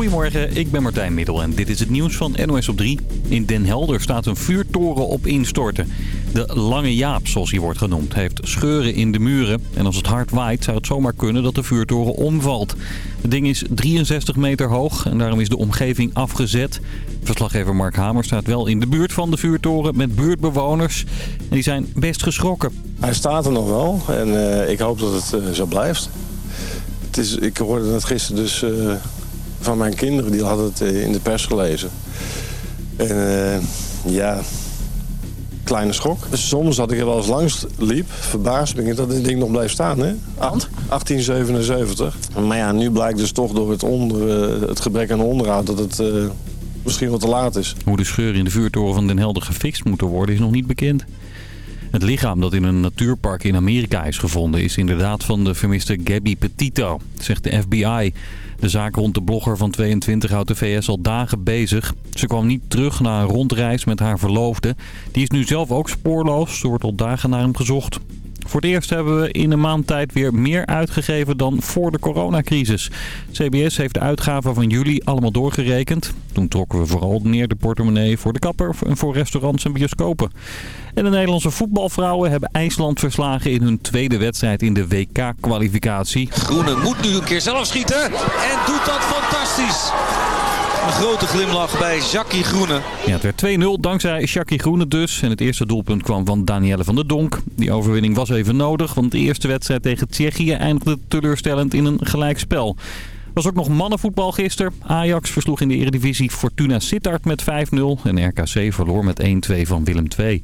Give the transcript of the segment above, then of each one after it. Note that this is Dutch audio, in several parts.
Goedemorgen, ik ben Martijn Middel en dit is het nieuws van NOS op 3. In Den Helder staat een vuurtoren op instorten. De Lange Jaap, zoals hij wordt genoemd, heeft scheuren in de muren. En als het hard waait zou het zomaar kunnen dat de vuurtoren omvalt. Het ding is 63 meter hoog en daarom is de omgeving afgezet. Verslaggever Mark Hamer staat wel in de buurt van de vuurtoren met buurtbewoners. En die zijn best geschrokken. Hij staat er nog wel en eh, ik hoop dat het uh, zo blijft. Het is, ik hoorde het gisteren dus uh, van mijn kinderen, die hadden het in de pers gelezen. En ja, kleine schok. Soms had ik er wel eens langs liep, verbaasd ben ik dat dit ding nog bleef staan. Hè? 1877. Maar ja, nu blijkt dus toch door het, onder, het gebrek aan onderhoud dat het misschien wat te laat is. Hoe de scheuren in de vuurtoren van Den Helder gefixt moeten worden is nog niet bekend. Het lichaam dat in een natuurpark in Amerika is gevonden... is inderdaad van de vermiste Gabby Petito, zegt de FBI. De zaak rond de blogger van 22 houdt de VS al dagen bezig. Ze kwam niet terug na een rondreis met haar verloofde. Die is nu zelf ook spoorloos. Er wordt al dagen naar hem gezocht. Voor het eerst hebben we in een maand tijd weer meer uitgegeven dan voor de coronacrisis. CBS heeft de uitgaven van juli allemaal doorgerekend. Toen trokken we vooral neer de portemonnee voor de kapper en voor restaurants en bioscopen. En de Nederlandse voetbalvrouwen hebben IJsland verslagen in hun tweede wedstrijd in de WK-kwalificatie. Groene moet nu een keer zelf schieten en doet dat fantastisch. Een grote glimlach bij Jackie Groene. Ja, het werd 2-0 dankzij Jackie Groene dus. En het eerste doelpunt kwam van Danielle van der Donk. Die overwinning was even nodig, want de eerste wedstrijd tegen Tsjechië eindigde teleurstellend in een gelijkspel. Was ook nog mannenvoetbal gisteren. Ajax versloeg in de eredivisie Fortuna Sittard met 5-0. En RKC verloor met 1-2 van Willem II.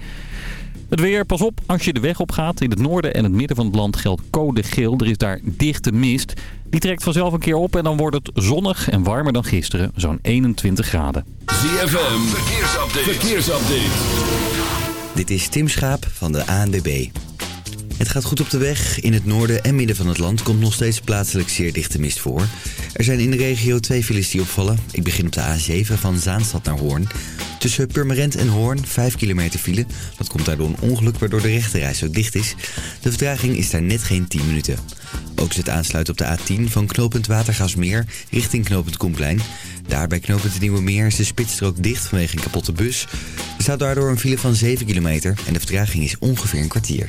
Het weer, pas op als je de weg op gaat. In het noorden en het midden van het land geldt code geel. Er is daar dichte mist. Die trekt vanzelf een keer op en dan wordt het zonnig en warmer dan gisteren. Zo'n 21 graden. ZFM, verkeersupdate. verkeersupdate. Dit is Tim Schaap van de ANWB. Het gaat goed op de weg. In het noorden en midden van het land komt nog steeds plaatselijk zeer dichte mist voor. Er zijn in de regio twee files die opvallen. Ik begin op de A7 van Zaanstad naar Hoorn. Tussen Purmerend en Hoorn 5 kilometer file. Dat komt daardoor een ongeluk waardoor de rechterreis ook dicht is. De vertraging is daar net geen 10 minuten. Ook zit aansluit op de A10 van knooppunt Watergasmeer richting knooppunt Koenplein. Daar bij knooppunt Nieuwe Meer is de spitsstrook dicht vanwege een kapotte bus. Er staat daardoor een file van 7 kilometer en de vertraging is ongeveer een kwartier.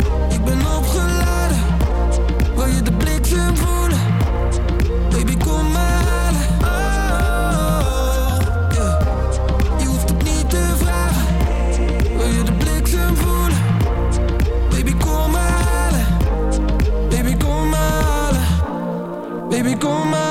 go my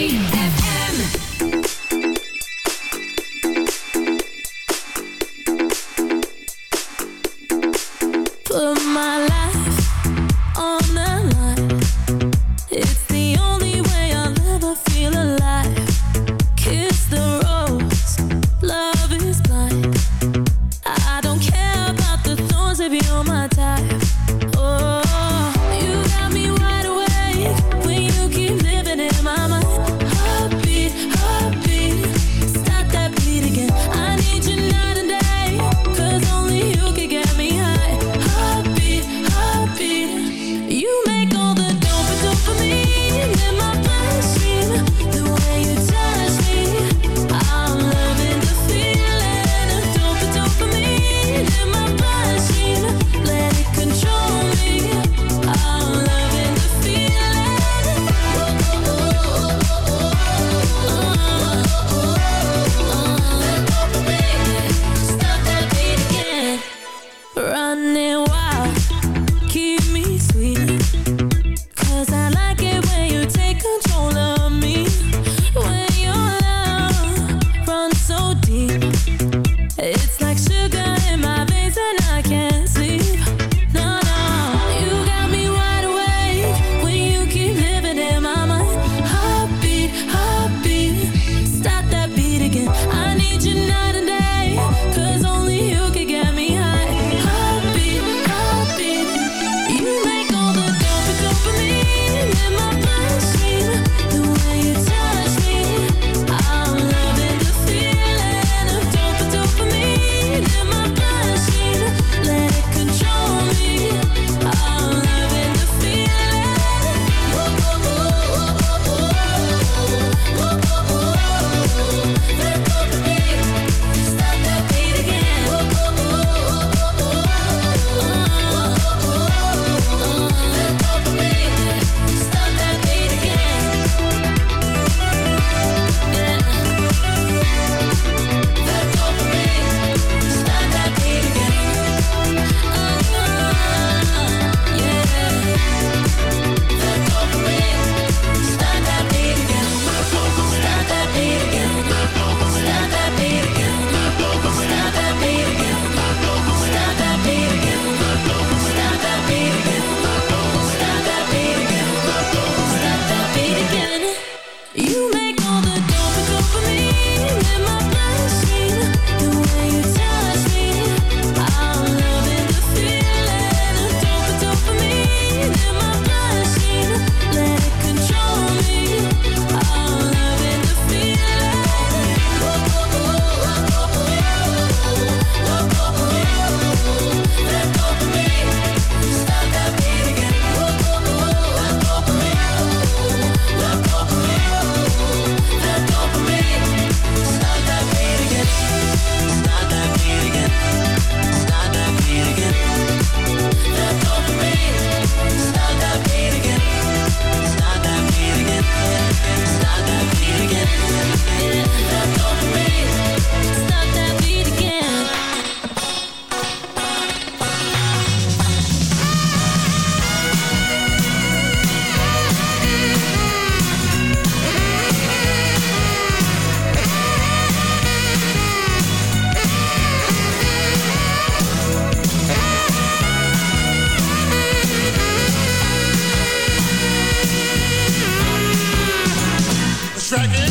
Maggie.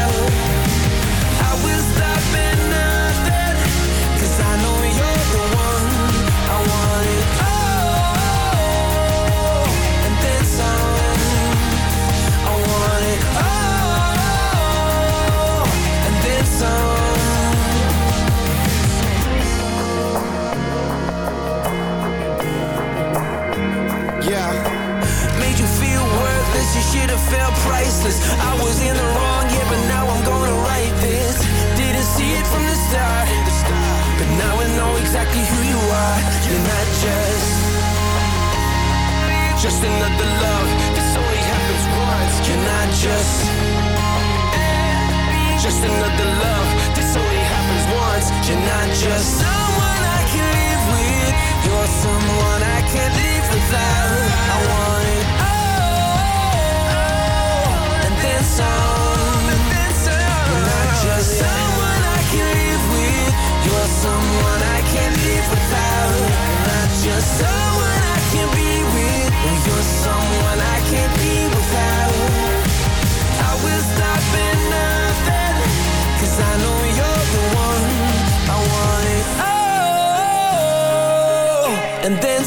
I will stop and another love. This only happens once. You're not just.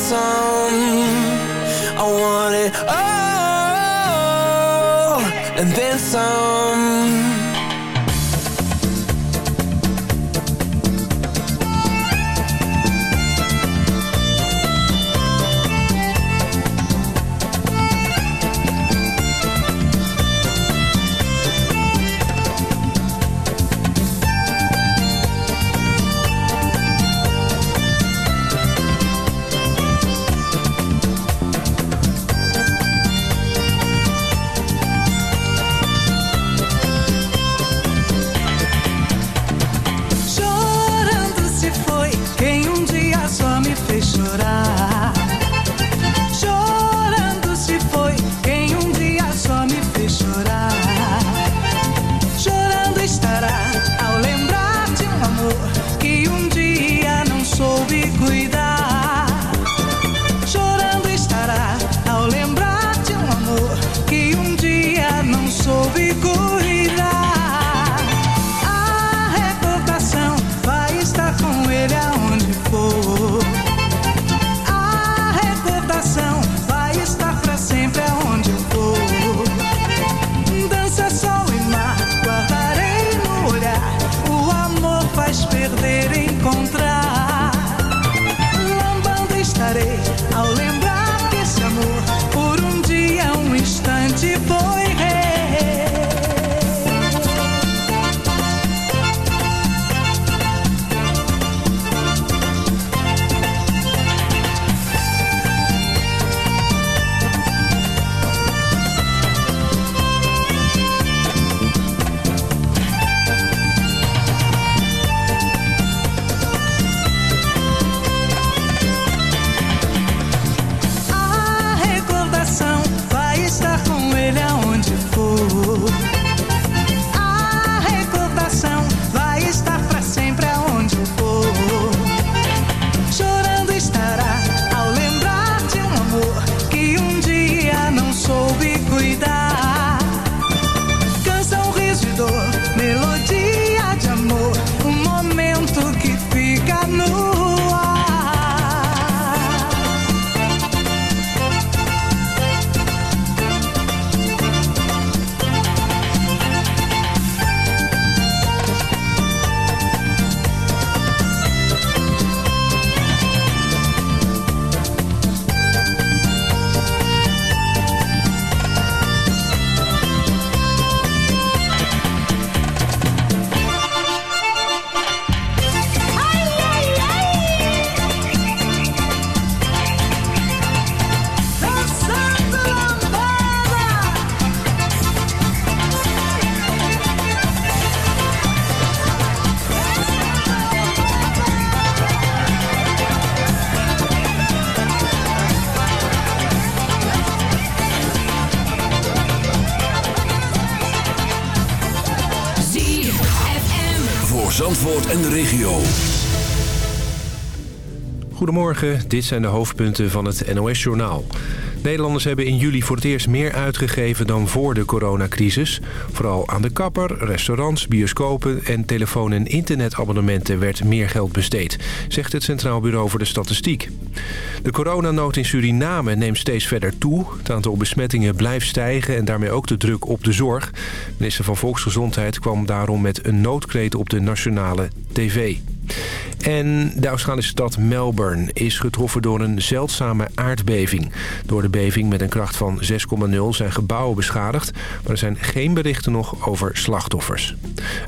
song Goedemorgen, dit zijn de hoofdpunten van het NOS-journaal. Nederlanders hebben in juli voor het eerst meer uitgegeven dan voor de coronacrisis. Vooral aan de kapper, restaurants, bioscopen en telefoon- en internetabonnementen werd meer geld besteed, zegt het Centraal Bureau voor de Statistiek. De coronanood in Suriname neemt steeds verder toe. Het aantal besmettingen blijft stijgen en daarmee ook de druk op de zorg. Minister van Volksgezondheid kwam daarom met een noodkreet op de nationale tv. En de Australische stad Melbourne is getroffen door een zeldzame aardbeving. Door de beving met een kracht van 6,0 zijn gebouwen beschadigd... maar er zijn geen berichten nog over slachtoffers.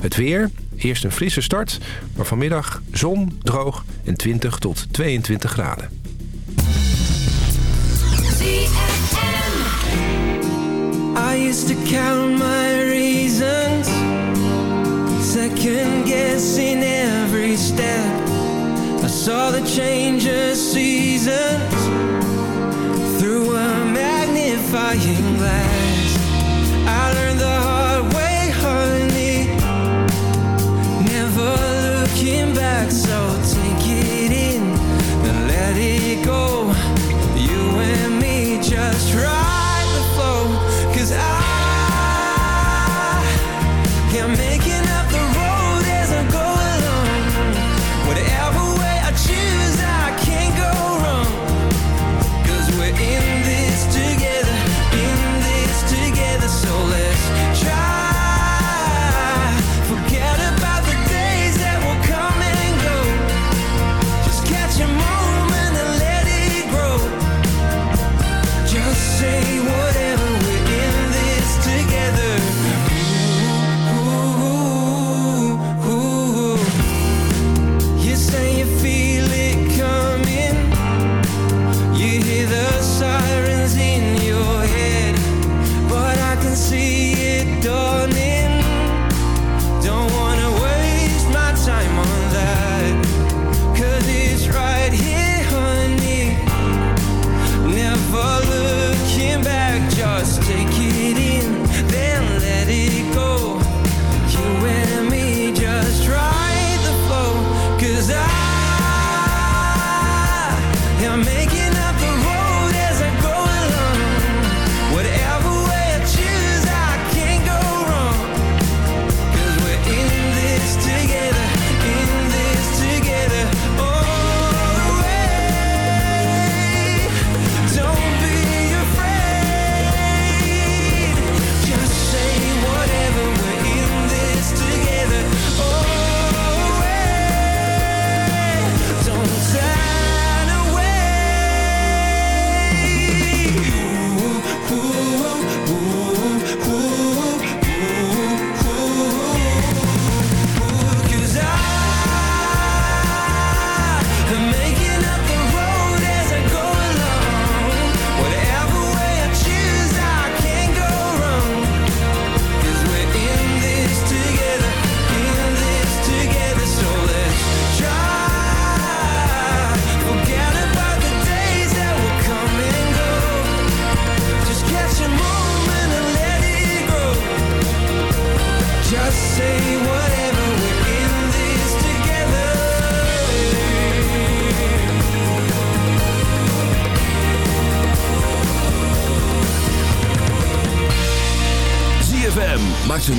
Het weer, eerst een frisse start, maar vanmiddag zon, droog en 20 tot 22 graden. Second guessing every step. I saw the change of seasons Through a magnifying glass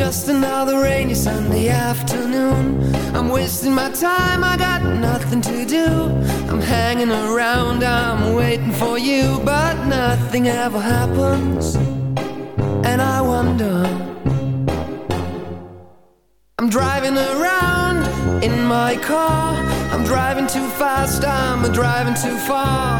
just another rainy Sunday afternoon. I'm wasting my time, I got nothing to do. I'm hanging around, I'm waiting for you, but nothing ever happens. And I wonder. I'm driving around in my car. I'm driving too fast, I'm driving too far.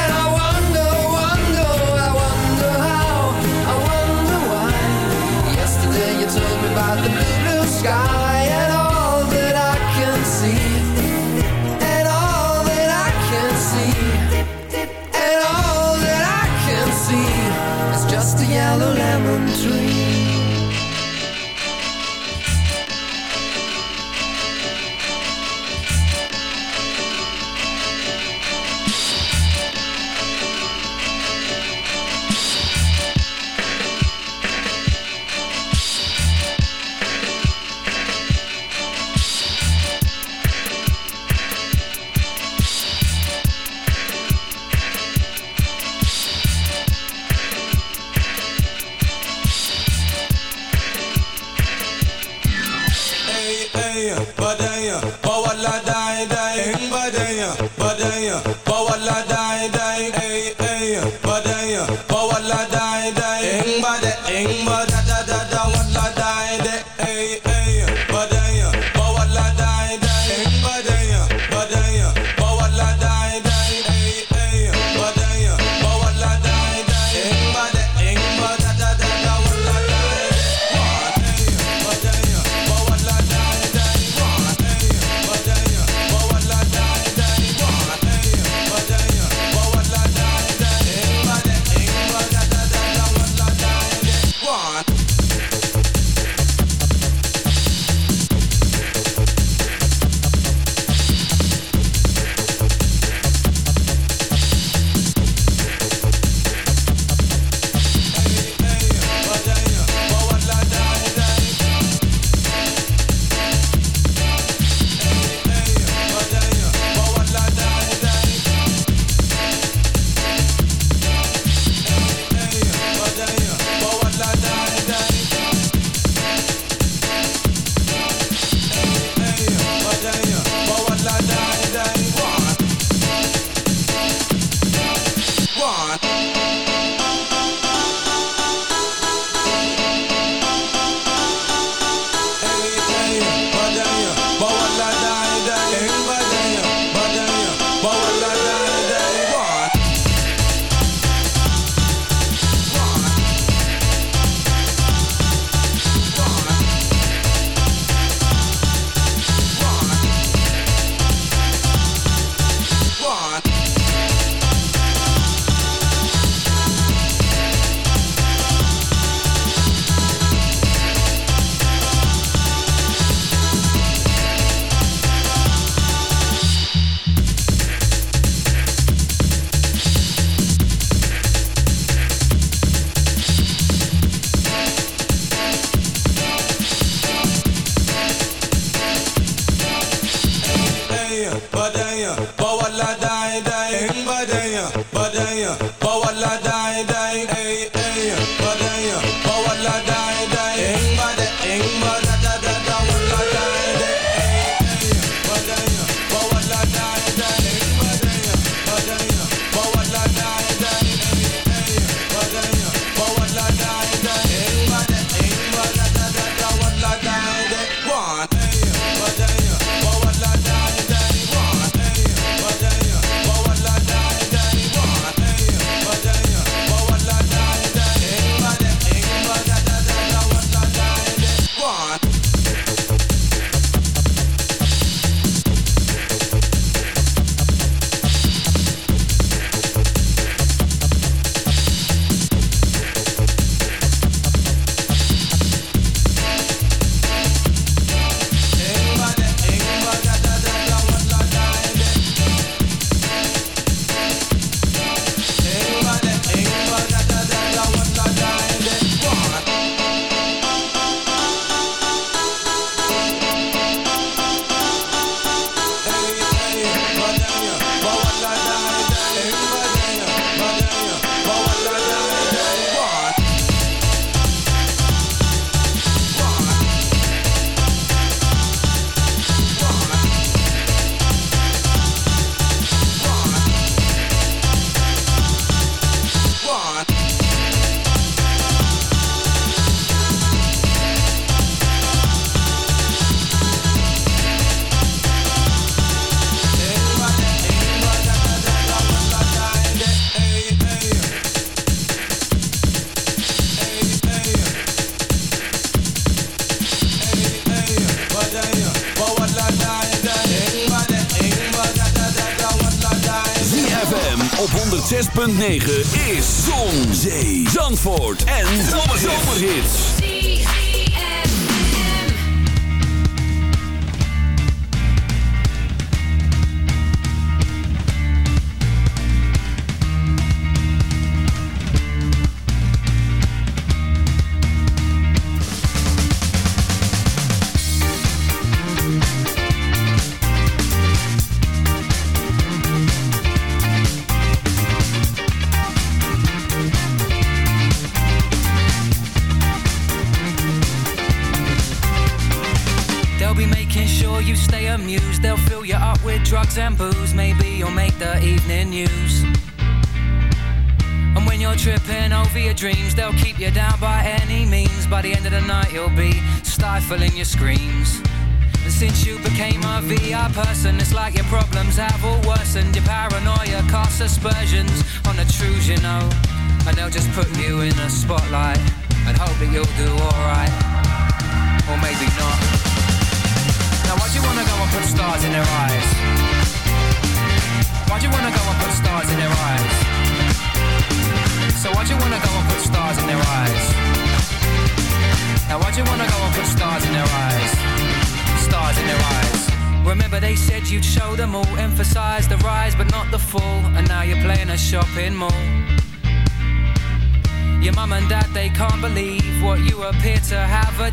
106.9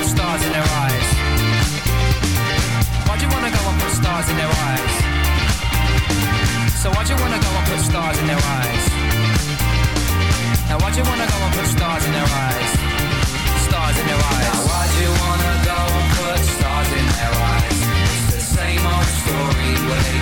stars in their eyes? Why'd you wanna go and put stars in their eyes? So why'd you wanna go and put stars in their eyes? Now why'd you wanna go and put stars in their eyes? Stars in their eyes. Now why'd you wanna go and put stars in their eyes? It's the same old story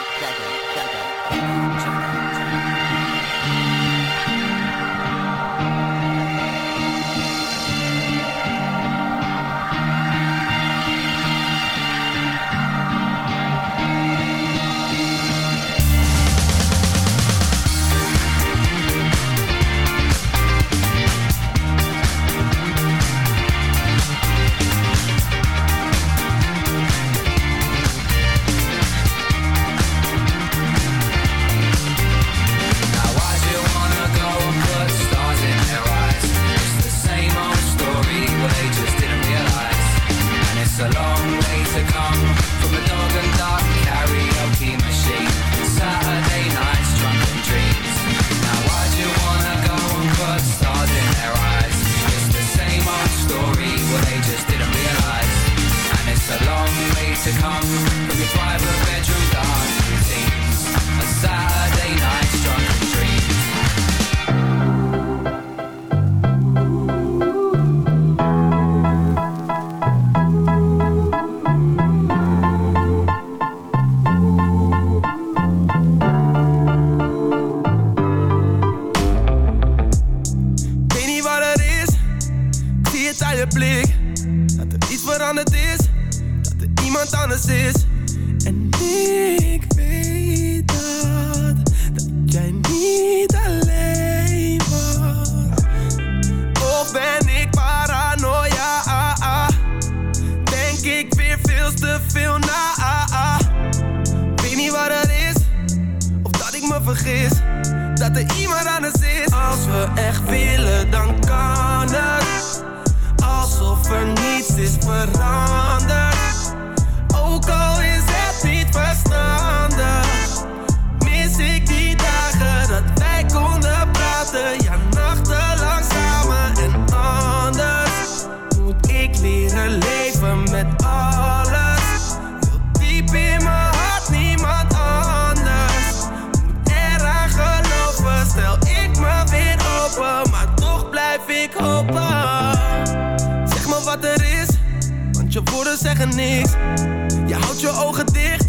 Je houdt je ogen dicht,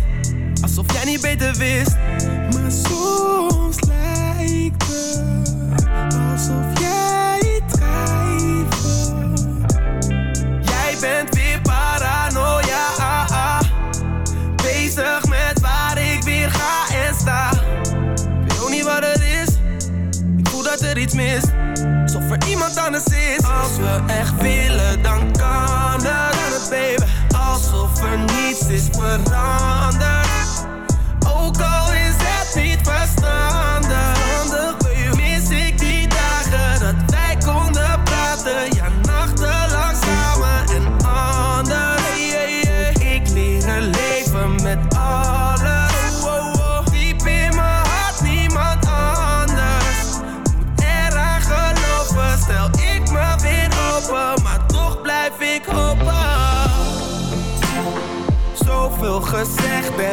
alsof jij niet beter wist.